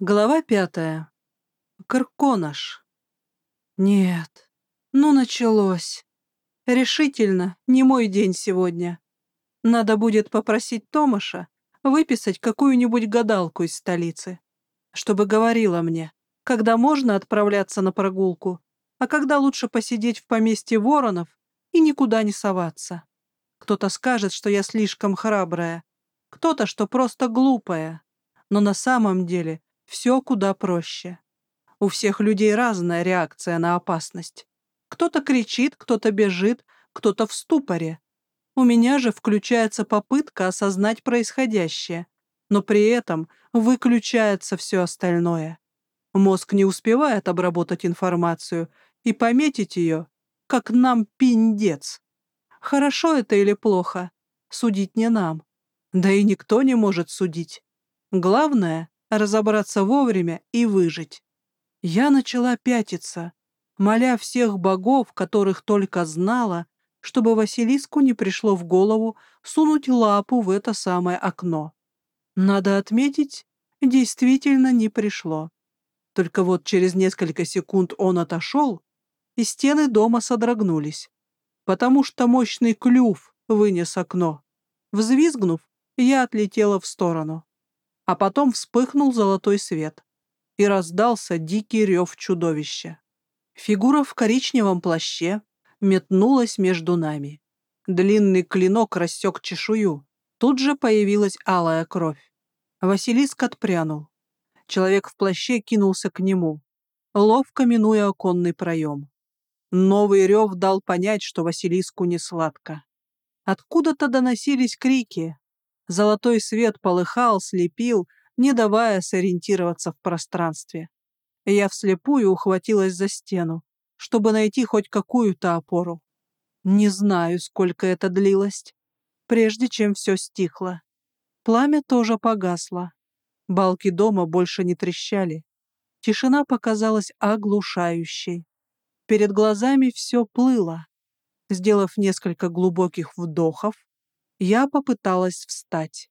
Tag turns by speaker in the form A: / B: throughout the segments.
A: Глава пятая. Карконаш. Нет, ну началось. Решительно, не мой день сегодня. Надо будет попросить Томаша выписать какую-нибудь гадалку из столицы, чтобы говорила мне, когда можно отправляться на прогулку, а когда лучше посидеть в поместье воронов и никуда не соваться. Кто-то скажет, что я слишком храбрая, кто-то, что просто глупая, но на самом деле все куда проще. У всех людей разная реакция на опасность. Кто-то кричит, кто-то бежит, кто-то в ступоре. У меня же включается попытка осознать происходящее, но при этом выключается все остальное. Мозг не успевает обработать информацию и пометить ее, как нам пиндец. Хорошо это или плохо, судить не нам. Да и никто не может судить. Главное разобраться вовремя и выжить. Я начала пятиться, моля всех богов, которых только знала, чтобы Василиску не пришло в голову сунуть лапу в это самое окно. Надо отметить, действительно не пришло. Только вот через несколько секунд он отошел, и стены дома содрогнулись, потому что мощный клюв вынес окно. Взвизгнув, я отлетела в сторону а потом вспыхнул золотой свет, и раздался дикий рев чудовища. Фигура в коричневом плаще метнулась между нами. Длинный клинок рассек чешую. Тут же появилась алая кровь. Василиск отпрянул. Человек в плаще кинулся к нему, ловко минуя оконный проем. Новый рев дал понять, что Василиску не сладко. Откуда-то доносились крики, Золотой свет полыхал, слепил, не давая сориентироваться в пространстве. Я вслепую ухватилась за стену, чтобы найти хоть какую-то опору. Не знаю, сколько это длилось, прежде чем все стихло. Пламя тоже погасло. Балки дома больше не трещали. Тишина показалась оглушающей. Перед глазами все плыло. Сделав несколько глубоких вдохов, я попыталась встать.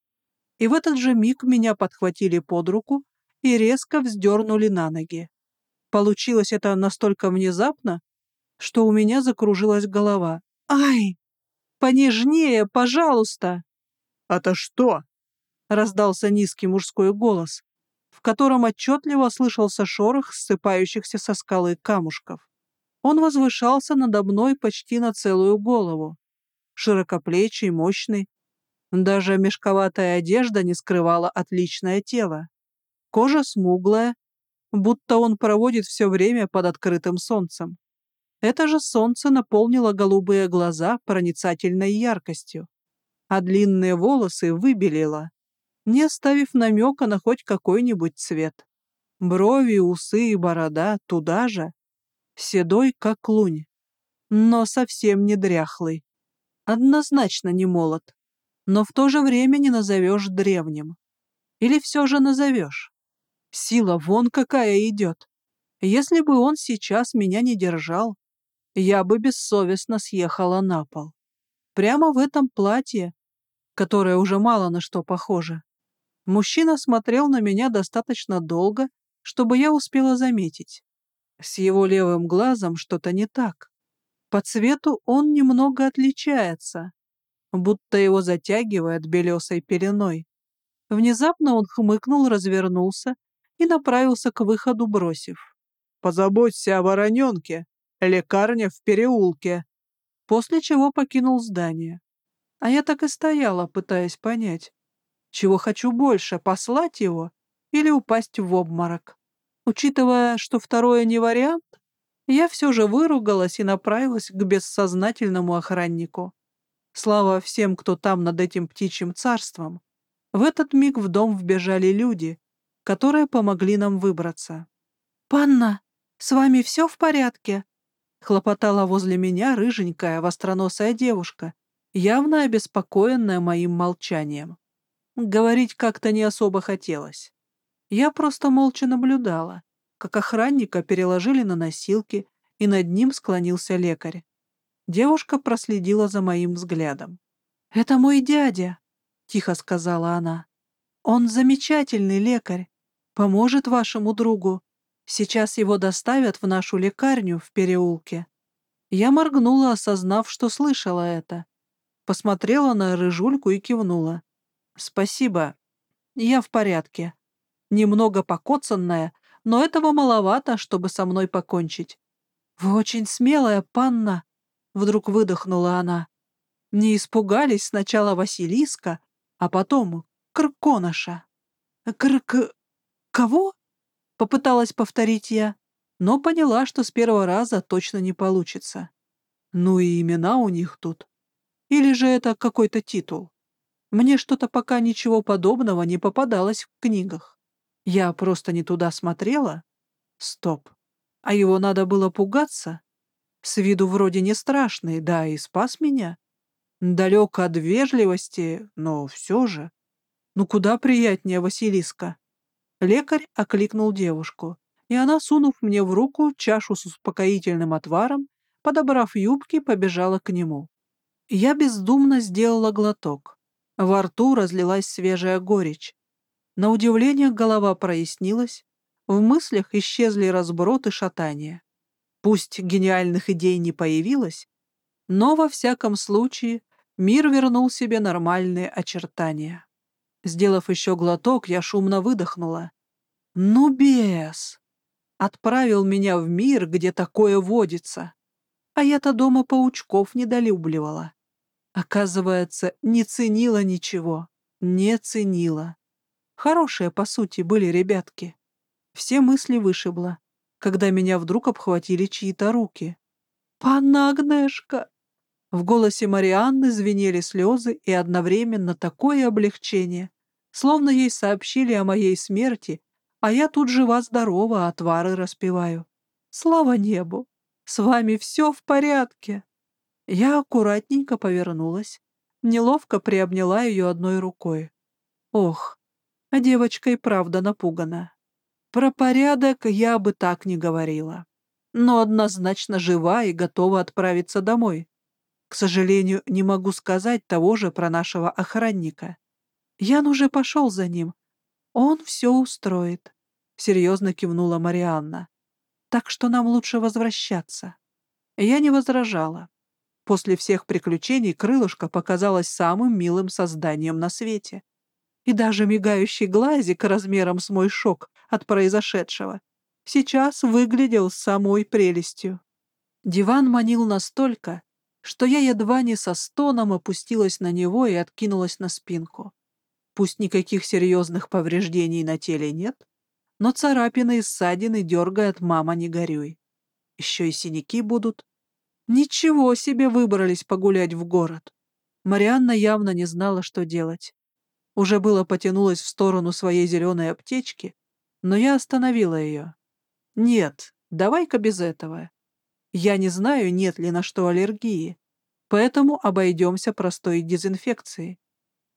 A: И в этот же миг меня подхватили под руку и резко вздернули на ноги. Получилось это настолько внезапно, что у меня закружилась голова. «Ай! Понежнее, пожалуйста!»
B: «Это что?»
A: — раздался низкий мужской голос, в котором отчетливо слышался шорох ссыпающихся со скалы камушков. Он возвышался надо мной почти на целую голову широкоплечий, мощный. Даже мешковатая одежда не скрывала отличное тело. Кожа смуглая, будто он проводит все время под открытым солнцем. Это же солнце наполнило голубые глаза проницательной яркостью, а длинные волосы выбелило, не оставив намека на хоть какой-нибудь цвет. Брови, усы и борода туда же, седой, как лунь, но совсем не дряхлый однозначно не молод, но в то же время не назовешь древним. Или все же назовешь? Сила вон какая идет. Если бы он сейчас меня не держал, я бы бессовестно съехала на пол. Прямо в этом платье, которое уже мало на что похоже. Мужчина смотрел на меня достаточно долго, чтобы я успела заметить. С его левым глазом что-то не так. По цвету он немного отличается, будто его затягивает белесой пеленой. Внезапно он хмыкнул, развернулся и направился к выходу, бросив.
B: «Позаботься о вороненке, лекарня в переулке»,
A: после чего покинул здание. А я так и стояла, пытаясь понять, чего хочу больше, послать его или упасть в обморок. Учитывая, что второе не вариант, я все же выругалась и направилась к бессознательному охраннику. Слава всем, кто там над этим птичьим царством. В этот миг в дом вбежали люди, которые помогли нам выбраться. «Панна, с вами все в порядке?» Хлопотала возле меня рыженькая востроносая девушка, явно обеспокоенная моим молчанием. Говорить как-то не особо хотелось. Я просто молча наблюдала, как охранника переложили на носилки, и над ним склонился лекарь. Девушка проследила за моим взглядом. «Это мой дядя», — тихо сказала она. «Он замечательный лекарь. Поможет вашему другу. Сейчас его доставят в нашу лекарню в переулке». Я моргнула, осознав, что слышала это. Посмотрела на рыжульку и кивнула. «Спасибо. Я в порядке. Немного покоцанная, но этого маловато, чтобы со мной покончить. Вы очень смелая, панна!» Вдруг выдохнула она. Не испугались сначала Василиска, а потом Крконоша. «Крк... кого?» — попыталась повторить я, но поняла, что с первого раза точно не получится. Ну и имена у них тут. Или же это какой-то титул? Мне что-то пока ничего подобного не попадалось в книгах. Я просто не туда смотрела. Стоп. А его надо было пугаться? С виду вроде не страшный, да, и спас меня. Далек от вежливости, но все же. Ну куда приятнее Василиска. Лекарь окликнул девушку, и она, сунув мне в руку чашу с успокоительным отваром, подобрав юбки, побежала к нему. Я бездумно сделала глоток. Во рту разлилась свежая горечь. На удивление голова прояснилась, в мыслях исчезли разброд и шатания. Пусть гениальных идей не появилось, но во всяком случае мир вернул себе нормальные очертания. Сделав еще глоток, я шумно выдохнула. «Ну, бес!» Отправил меня в мир, где такое водится. А я-то дома паучков недолюбливала. Оказывается, не ценила ничего. Не ценила. Хорошие, по сути, были ребятки. Все мысли вышибло, когда меня вдруг обхватили чьи-то руки. «Панагнешка!» В голосе Марианны звенели слезы и одновременно такое облегчение, словно ей сообщили о моей смерти, а я тут жива-здорова, отвары распиваю. Слава небу! С вами все в порядке!» Я аккуратненько повернулась, неловко приобняла ее одной рукой. Ох, а девочка и правда напугана. Про порядок я бы так не говорила, но однозначно жива и готова отправиться домой. К сожалению, не могу сказать того же про нашего охранника. Ян уже пошел за ним. Он все устроит, — серьезно кивнула Марианна. Так что нам лучше возвращаться. Я не возражала. После всех приключений крылышко показалось самым милым созданием на свете. И даже мигающий глазик размером с мой шок от произошедшего сейчас выглядел самой прелестью. Диван манил настолько, что я едва не со стоном опустилась на него и откинулась на спинку. Пусть никаких серьезных повреждений на теле нет, но царапины и ссадины дергает мама не горюй. Еще и синяки будут. Ничего себе выбрались погулять в город. Марианна явно не знала, что делать. Уже было потянулась в сторону своей зеленой аптечки, но я остановила ее. «Нет, давай-ка без этого. Я не знаю, нет ли на что аллергии, поэтому обойдемся простой дезинфекцией.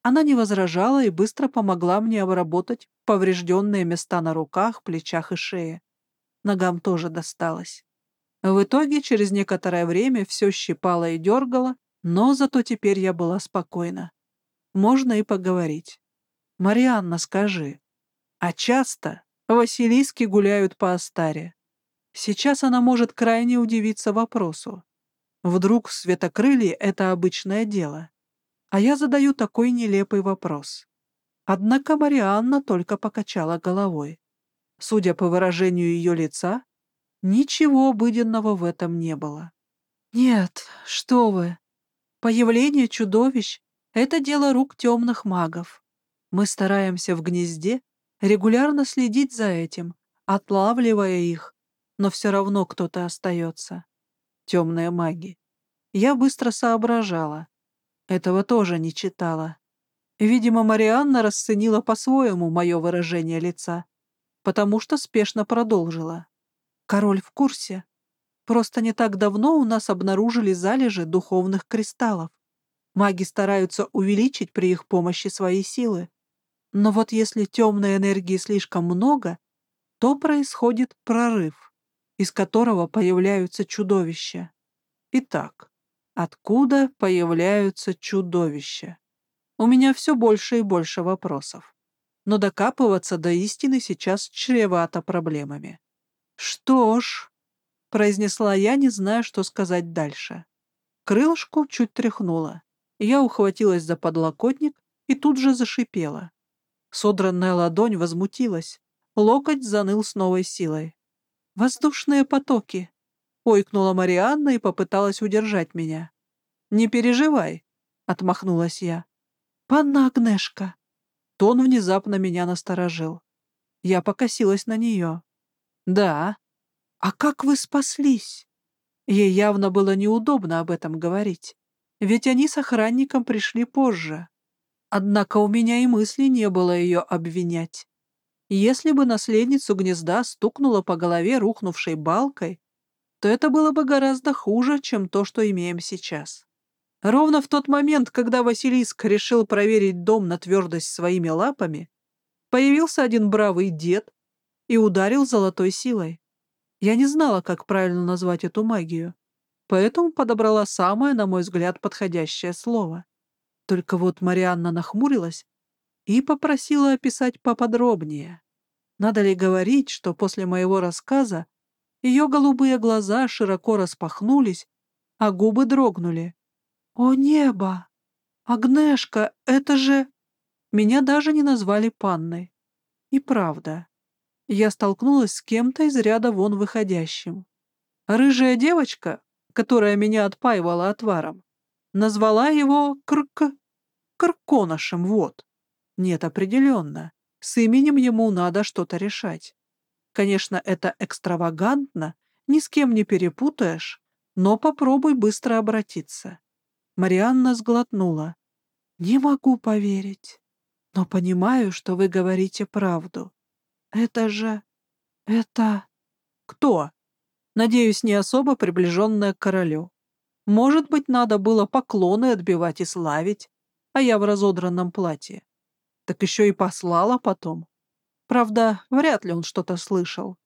A: Она не возражала и быстро помогла мне обработать поврежденные места на руках, плечах и шее. Ногам тоже досталось. В итоге через некоторое время все щипало и дергало, но зато теперь я была спокойна. Можно и поговорить. «Марианна, скажи, а часто Василиски гуляют по Астаре?» Сейчас она может крайне удивиться вопросу. Вдруг светокрылье — это обычное дело. А я задаю такой нелепый вопрос. Однако Марианна только покачала головой. Судя по выражению ее лица, ничего обыденного в этом не было. «Нет, что вы! Появление чудовищ — это дело рук темных магов. Мы стараемся в гнезде регулярно следить за этим, отлавливая их, но все равно кто-то остается. Темные маги. Я быстро соображала. Этого тоже не читала. Видимо, Марианна расценила по-своему мое выражение лица, потому что спешно продолжила. Король в курсе. Просто не так давно у нас обнаружили залежи духовных кристаллов. Маги стараются увеличить при их помощи свои силы. Но вот если темной энергии слишком много, то происходит прорыв из которого появляются чудовища. Итак, откуда появляются чудовища? У меня все больше и больше вопросов. но докапываться до истины сейчас чревато проблемами. «Что ж», — произнесла я, не зная, что сказать дальше. Крылышку чуть тряхнула. Я ухватилась за подлокотник и тут же зашипела. Содранная ладонь возмутилась. Локоть заныл с новой силой. «Воздушные потоки!» — ойкнула Марианна и попыталась удержать меня. «Не переживай», — отмахнулась я. «Панна Агнешка!» Тон внезапно меня насторожил. Я покосилась на нее. «Да. А как вы спаслись?» Ей явно было неудобно об этом говорить, ведь они с охранником пришли позже. Однако у меня и мысли не было ее обвинять. Если бы наследницу гнезда стукнула по голове рухнувшей балкой, то это было бы гораздо хуже, чем то, что имеем сейчас. Ровно в тот момент, когда Василиск решил проверить дом на твердость своими лапами, появился один бравый дед и ударил золотой силой. Я не знала, как правильно назвать эту магию, поэтому подобрала самое, на мой взгляд, подходящее слово. Только вот Марианна нахмурилась и попросила описать поподробнее. Надо ли говорить, что после моего рассказа ее голубые глаза широко распахнулись, а губы дрогнули. «О небо! Агнешка, это же...» Меня даже не назвали панной. И правда, я столкнулась с кем-то из ряда вон выходящим. Рыжая девочка, которая меня отпаивала отваром, назвала его Крк... Крконошем, вот. Нет, определенно. С именем ему надо что-то решать. Конечно, это экстравагантно, ни с кем не перепутаешь, но попробуй быстро обратиться. Марианна сглотнула. «Не могу поверить, но понимаю, что вы говорите правду. Это же... это... кто? Надеюсь, не особо приближенная к королю. Может быть, надо было поклоны отбивать и славить, а я в разодранном платье. Так еще и послала потом. Правда, вряд ли он что-то слышал.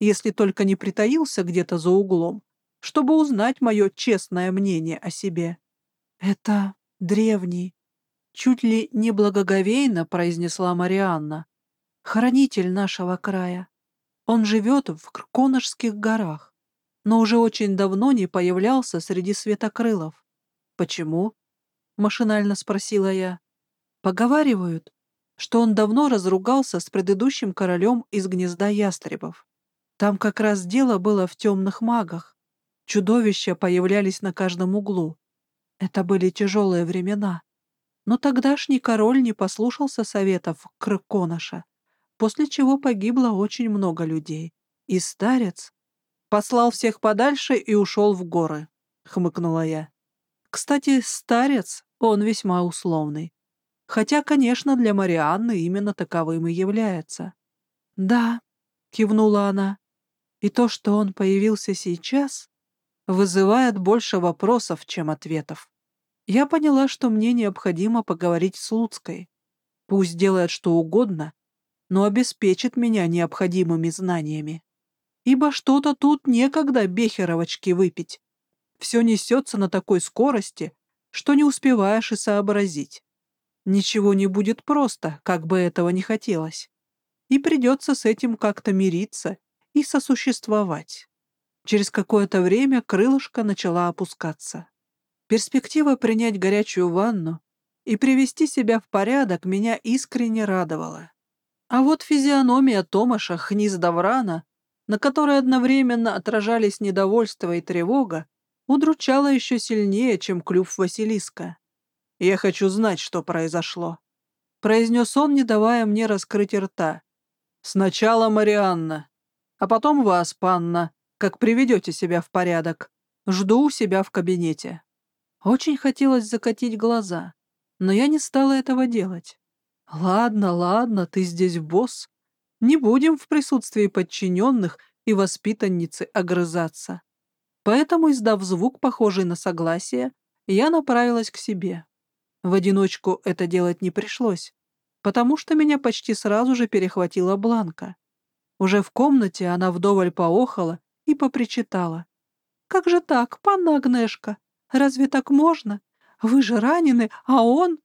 A: Если только не притаился где-то за углом, чтобы узнать мое честное мнение о себе. «Это древний», — чуть ли не благоговейно произнесла Марианна. «Хранитель нашего края. Он живет в Крконошских горах, но уже очень давно не появлялся среди светокрылов. Почему?» — машинально спросила я. «Поговаривают, что он давно разругался с предыдущим королем из гнезда ястребов. Там как раз дело было в темных магах. Чудовища появлялись на каждом углу. Это были тяжелые времена. Но тогдашний король не послушался советов Крконоша, после чего погибло очень много людей. И старец послал всех подальше и ушел в горы, — хмыкнула я. Кстати, старец, он весьма условный. Хотя, конечно, для Марианны именно таковым и является. «Да», — кивнула она, — «и то, что он появился сейчас, вызывает больше вопросов, чем ответов. Я поняла, что мне необходимо поговорить с Луцкой. Пусть делает что угодно, но обеспечит меня необходимыми знаниями. Ибо что-то тут некогда бехеровочки выпить. Все несется на такой скорости, что не успеваешь и сообразить. Ничего не будет просто, как бы этого не хотелось. И придется с этим как-то мириться и сосуществовать. Через какое-то время крылышко начала опускаться. Перспектива принять горячую ванну и привести себя в порядок меня искренне радовала. А вот физиономия Томаша Хниздаврана, на которой одновременно отражались недовольство и тревога, удручала еще сильнее, чем клюв Василиска. «Я хочу знать, что произошло», — произнес он, не давая мне раскрыть рта. «Сначала Марианна, а потом вас, панна, как приведете себя в порядок. Жду у себя в кабинете». Очень хотелось закатить глаза, но я не стала этого делать. «Ладно, ладно, ты здесь босс. Не будем в присутствии подчиненных и воспитанницы огрызаться». Поэтому, издав звук, похожий на согласие, я направилась к себе. В одиночку это делать не пришлось, потому что меня почти сразу же перехватила Бланка. Уже в комнате она вдоволь поохала и попричитала. «Как же так, панна Агнешка? Разве так можно? Вы же ранены, а он...»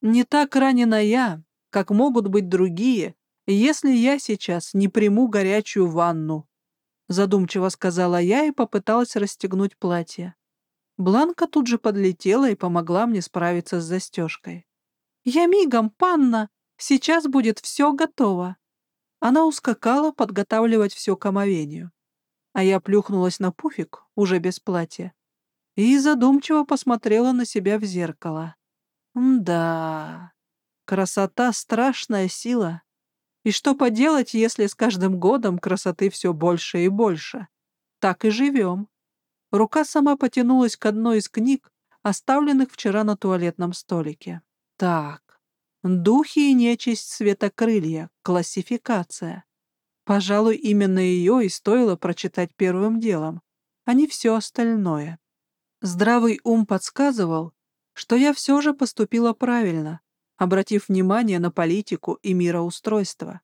A: «Не так ранена я, как могут быть другие, если я сейчас не приму горячую ванну. Задумчиво сказала я и попыталась расстегнуть платье. Бланка тут же подлетела и помогла мне справиться с застежкой. «Я мигом, панна! Сейчас будет все готово!» Она ускакала подготавливать все к омовению. А я плюхнулась на пуфик, уже без платья, и задумчиво посмотрела на себя в зеркало. Да, красота — страшная сила. И что поделать, если с каждым годом красоты все больше и больше? Так и живем. Рука сама потянулась к одной из книг, оставленных вчера на туалетном столике. Так, Духи и нечисть светокрылья. Классификация. Пожалуй, именно ее и стоило прочитать первым делом, а не все остальное. Здравый ум подсказывал, что я все же поступила правильно, обратив внимание на политику и мироустройство.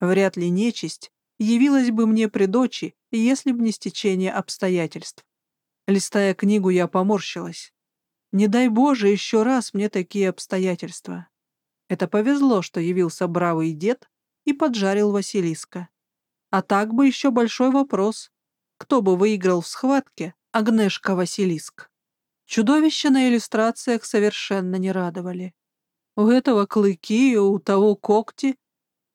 A: Вряд ли нечисть явилась бы мне при дочи, если б не стечение обстоятельств. Листая книгу, я поморщилась. Не дай Боже еще раз мне такие обстоятельства. Это повезло, что явился бравый дед и поджарил Василиска. А так бы еще большой вопрос. Кто бы выиграл в схватке, Агнешка-Василиск? Чудовища на иллюстрациях совершенно не радовали. У этого клыки, у того когти.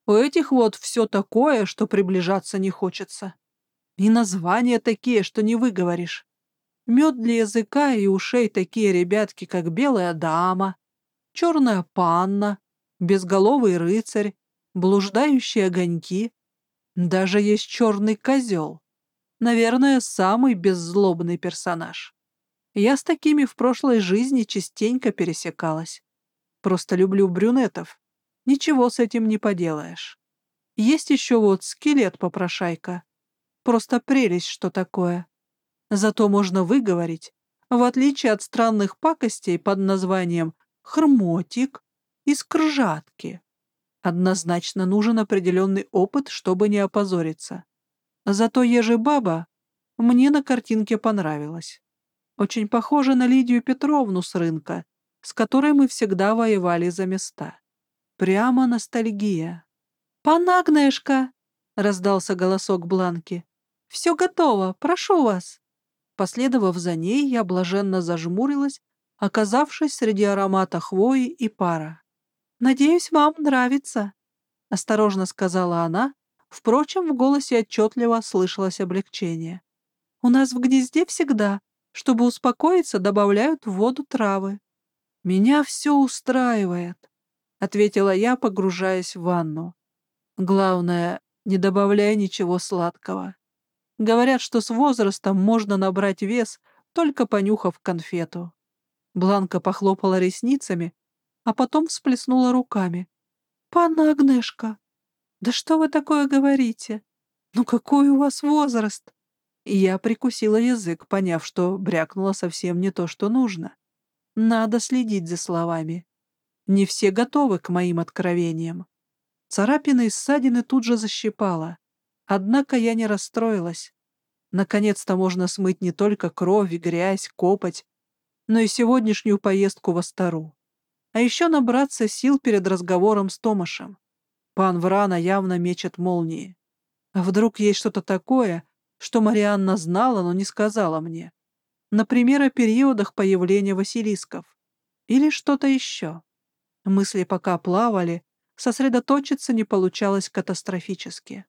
A: У этих вот все такое, что приближаться не хочется. И названия такие, что не выговоришь. Мед для языка и ушей такие ребятки, как белая дама, черная панна, безголовый рыцарь, блуждающие огоньки. Даже есть черный козел. Наверное, самый беззлобный персонаж. Я с такими в прошлой жизни частенько пересекалась. Просто люблю брюнетов. Ничего с этим не поделаешь. Есть еще вот скелет-попрошайка. Просто прелесть, что такое. Зато можно выговорить, в отличие от странных пакостей под названием «хрмотик», из кржатки. Однозначно нужен определенный опыт, чтобы не опозориться. Зато ежебаба мне на картинке понравилась. Очень похожа на Лидию Петровну с рынка, с которой мы всегда воевали за места. Прямо ностальгия. «Панагнешка!» — раздался голосок Бланки. «Все готово, прошу вас!» Последовав за ней, я блаженно зажмурилась, оказавшись среди аромата хвои и пара. «Надеюсь, вам нравится», — осторожно сказала она. Впрочем, в голосе отчетливо слышалось облегчение. «У нас в гнезде всегда, чтобы успокоиться, добавляют в воду травы». «Меня все устраивает», — ответила я, погружаясь в ванну. «Главное, не добавляй ничего сладкого. Говорят, что с возрастом можно набрать вес, только понюхав конфету». Бланка похлопала ресницами, а потом всплеснула руками. «Панна Агнешка, да что вы такое говорите? Ну какой у вас возраст?» И я прикусила язык, поняв, что брякнула совсем не то, что нужно. Надо следить за словами. Не все готовы к моим откровениям. Царапины и ссадины тут же защипала. Однако я не расстроилась. Наконец-то можно смыть не только кровь грязь, копоть, но и сегодняшнюю поездку в Астару а еще набраться сил перед разговором с Томашем. Пан Врана явно мечет молнии. А вдруг есть что-то такое, что Марианна знала, но не сказала мне? Например, о периодах появления Василисков. Или что-то еще. Мысли пока плавали, сосредоточиться не получалось катастрофически.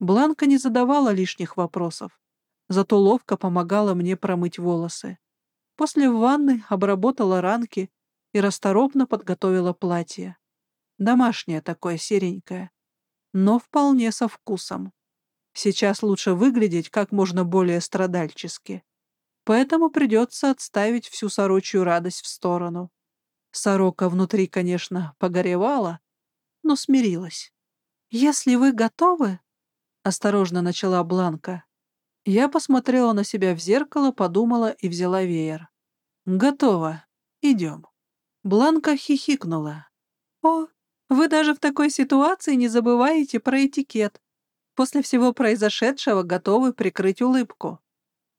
A: Бланка не задавала лишних вопросов, зато ловко помогала мне промыть волосы. После ванны обработала ранки и расторопно подготовила платье. Домашнее такое серенькое, но вполне со вкусом. Сейчас лучше выглядеть как можно более страдальчески. Поэтому придется отставить всю сорочью радость в сторону. Сорока внутри, конечно, погоревала, но смирилась. «Если вы готовы...» — осторожно начала Бланка. Я посмотрела на себя в зеркало, подумала и взяла веер. «Готово. Идем». Бланка хихикнула. «О, вы даже в такой ситуации не забываете про этикет. После всего произошедшего готовы прикрыть улыбку.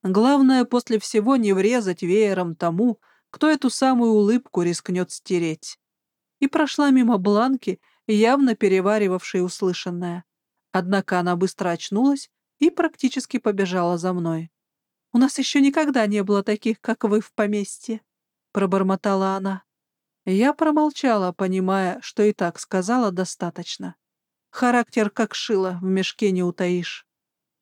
A: Главное, после всего не врезать веером тому, кто эту самую улыбку рискнет стереть». И прошла мимо Бланки, явно переваривавшей услышанное. Однако она быстро очнулась и практически побежала за мной. «У нас еще никогда не было таких, как вы в поместье», — пробормотала она. Я промолчала, понимая, что и так сказала достаточно. Характер как шило, в мешке не утаишь.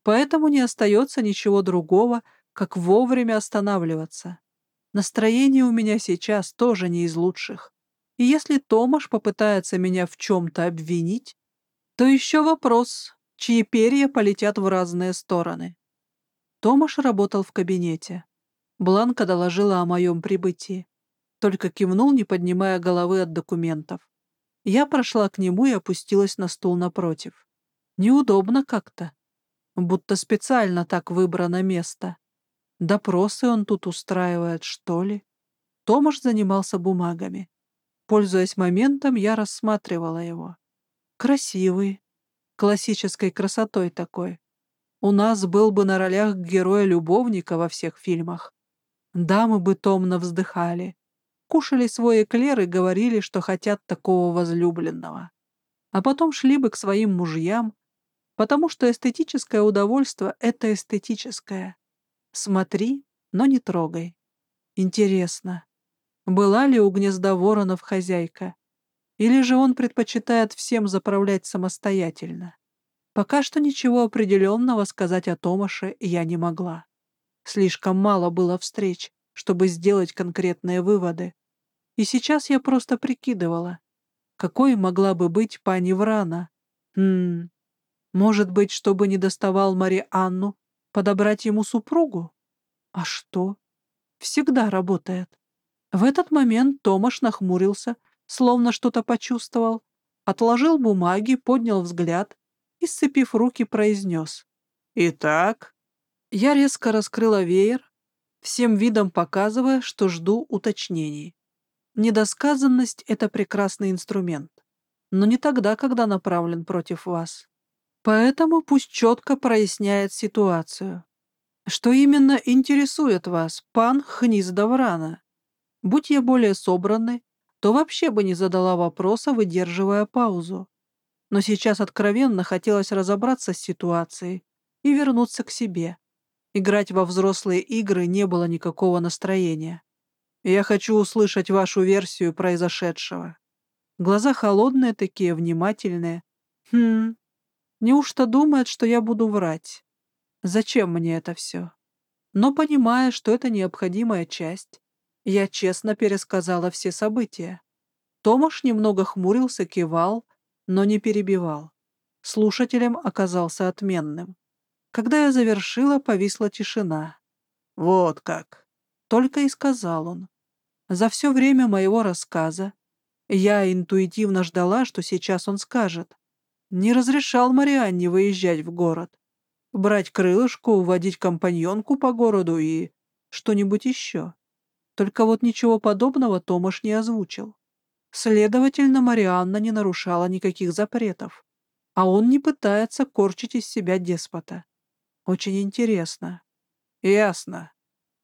A: Поэтому не остается ничего другого, как вовремя останавливаться. Настроение у меня сейчас тоже не из лучших. И если Томаш попытается меня в чем-то обвинить, то еще вопрос, чьи перья полетят в разные стороны. Томаш работал в кабинете. Бланка доложила о моем прибытии. Только кивнул, не поднимая головы от документов. Я прошла к нему и опустилась на стул напротив. Неудобно как-то. Будто специально так выбрано место. Допросы он тут устраивает, что ли? Томаш занимался бумагами. Пользуясь моментом, я рассматривала его. Красивый, классической красотой такой. У нас был бы на ролях героя-любовника во всех фильмах. Дамы бы томно вздыхали, кушали свой эклер и говорили, что хотят такого возлюбленного. А потом шли бы к своим мужьям, потому что эстетическое удовольствие — это эстетическое. Смотри, но не трогай. Интересно, была ли у гнезда воронов хозяйка? Или же он предпочитает всем заправлять самостоятельно? Пока что ничего определенного сказать о Томаше я не могла. Слишком мало было встреч, чтобы сделать конкретные выводы. И сейчас я просто прикидывала, какой могла бы быть пани Врана. Хм, может быть, чтобы не доставал Мари Анну, подобрать ему супругу? А что? Всегда работает. В этот момент Томаш нахмурился, словно что-то почувствовал, отложил бумаги, поднял взгляд и, сцепив руки, произнес. «Итак?» Я резко раскрыла веер, всем видом показывая, что жду уточнений. Недосказанность — это прекрасный инструмент, но не тогда, когда направлен против вас. Поэтому пусть четко проясняет ситуацию. Что именно интересует вас, пан Хниз Даврана? Будь я более собранной, то вообще бы не задала вопроса, выдерживая паузу но сейчас откровенно хотелось разобраться с ситуацией и вернуться к себе. Играть во взрослые игры не было никакого настроения. Я хочу услышать вашу версию произошедшего. Глаза холодные такие, внимательные. Хм, неужто думает, что я буду врать? Зачем мне это все? Но понимая, что это необходимая часть, я честно пересказала все события. Томаш немного хмурился, кивал, но не перебивал. Слушателем оказался отменным. Когда я завершила, повисла тишина. «Вот как!» — только и сказал он. За все время моего рассказа я интуитивно ждала, что сейчас он скажет. Не разрешал Марианне выезжать в город, брать крылышку, уводить компаньонку по городу и что-нибудь еще. Только вот ничего подобного Томаш не озвучил. Следовательно, Марианна не нарушала никаких запретов, а он не пытается корчить из себя деспота. Очень интересно. Ясно.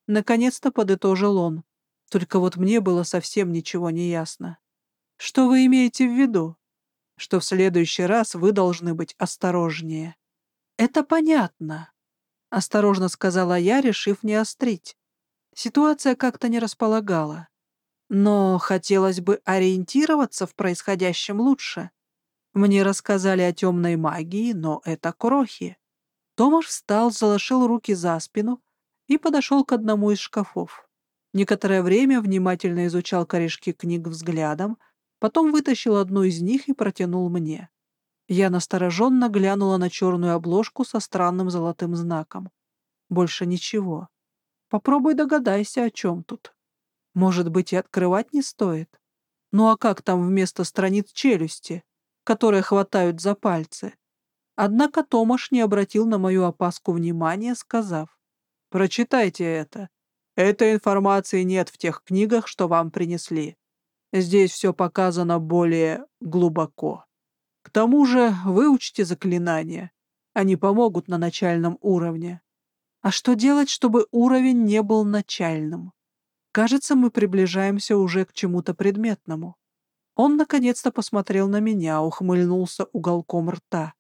A: Наконец-то подытожил он. Только вот мне было совсем ничего не ясно. Что вы имеете в виду? Что в следующий раз вы должны быть осторожнее. Это понятно. Осторожно сказала я, решив не острить. Ситуация как-то не располагала. Но хотелось бы ориентироваться в происходящем лучше. Мне рассказали о темной магии, но это крохи. Томаш встал, заложил руки за спину и подошел к одному из шкафов. Некоторое время внимательно изучал корешки книг взглядом, потом вытащил одну из них и протянул мне. Я настороженно глянула на черную обложку со странным золотым знаком. Больше ничего. Попробуй догадайся, о чем тут. Может быть, и открывать не стоит? Ну а как там вместо страниц челюсти, которые хватают за пальцы? Однако Томаш не обратил на мою опаску внимания, сказав, «Прочитайте это. Этой информации нет в тех книгах, что вам принесли. Здесь все показано более глубоко. К тому же выучите заклинания. Они помогут на начальном уровне. А что делать, чтобы уровень не был начальным? Кажется, мы приближаемся уже к чему-то предметному. Он наконец-то посмотрел на меня, ухмыльнулся уголком рта.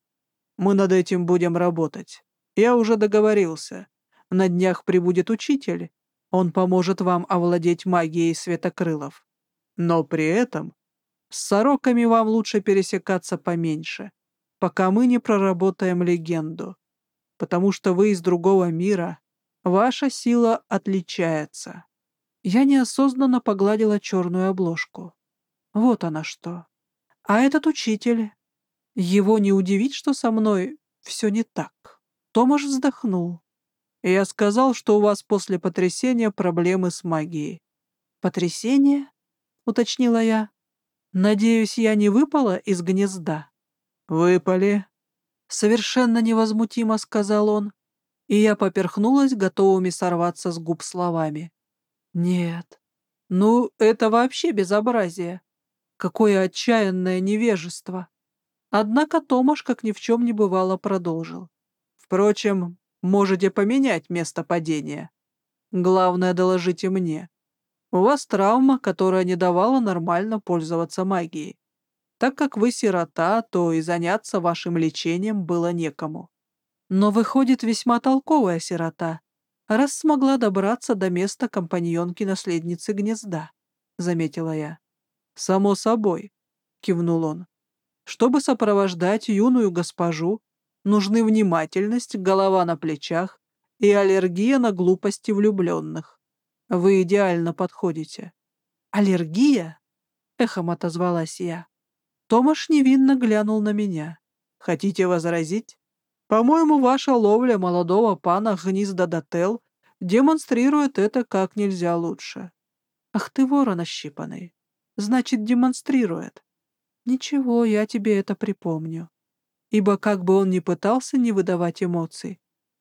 B: «Мы над этим будем работать. Я уже договорился. На днях прибудет учитель. Он поможет вам овладеть магией светокрылов. Но при этом с сороками вам лучше пересекаться поменьше, пока мы не проработаем легенду. Потому что вы из другого мира, ваша сила отличается».
A: Я неосознанно погладила черную обложку. Вот она что. А этот учитель... Его не удивить, что со мной все не так. Томаш вздохнул.
B: Я сказал, что у вас после потрясения проблемы с магией.
A: Потрясение? Уточнила я. Надеюсь, я не выпала из гнезда.
B: Выпали.
A: Совершенно невозмутимо сказал он. И я поперхнулась, готовыми сорваться с губ словами. Нет. Ну, это вообще безобразие. Какое отчаянное невежество! Однако Томаш, как ни в чем не бывало, продолжил. Впрочем, можете поменять место падения. Главное, доложите мне. У вас травма, которая не давала нормально пользоваться магией. Так как вы сирота, то и заняться вашим лечением было некому. Но выходит весьма толковая сирота, раз смогла добраться до места компаньонки-наследницы гнезда, — заметила я. «Само собой», — кивнул он. «Чтобы сопровождать юную госпожу, нужны внимательность, голова на плечах и аллергия на глупости влюбленных. Вы идеально подходите». «Аллергия?» — эхом отозвалась я. Томаш невинно глянул на меня. «Хотите возразить? По-моему, ваша ловля молодого пана Гнизда Дател демонстрирует это как нельзя лучше. Ах ты ворон ощипанный значит, демонстрирует. Ничего, я тебе это припомню. Ибо как бы он ни пытался не выдавать эмоций,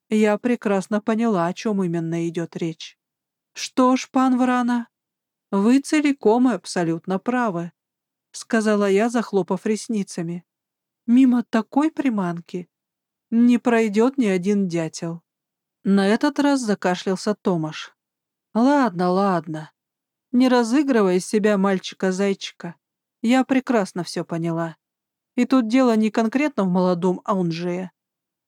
A: я прекрасно поняла, о чем именно идет речь. Что ж, пан Врана, вы целиком и абсолютно правы, сказала я, захлопав ресницами. Мимо такой приманки не пройдет ни один дятел. На этот раз закашлялся Томаш. «Ладно, ладно. Не разыгрывая из себя мальчика-зайчика. Я прекрасно все поняла. И тут дело не конкретно в молодом Аунжее.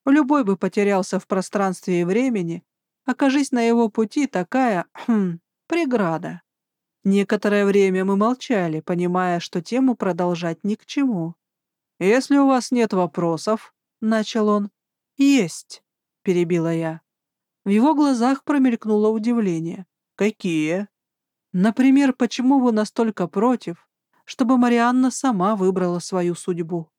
A: Любой бы потерялся в пространстве и времени, окажись на его пути такая, хм, преграда. Некоторое время мы молчали, понимая, что тему продолжать ни к чему. «Если у вас нет вопросов», — начал он. «Есть», — перебила я. В его глазах промелькнуло удивление. «Какие?» Например, почему вы настолько против, чтобы Марианна сама выбрала свою судьбу?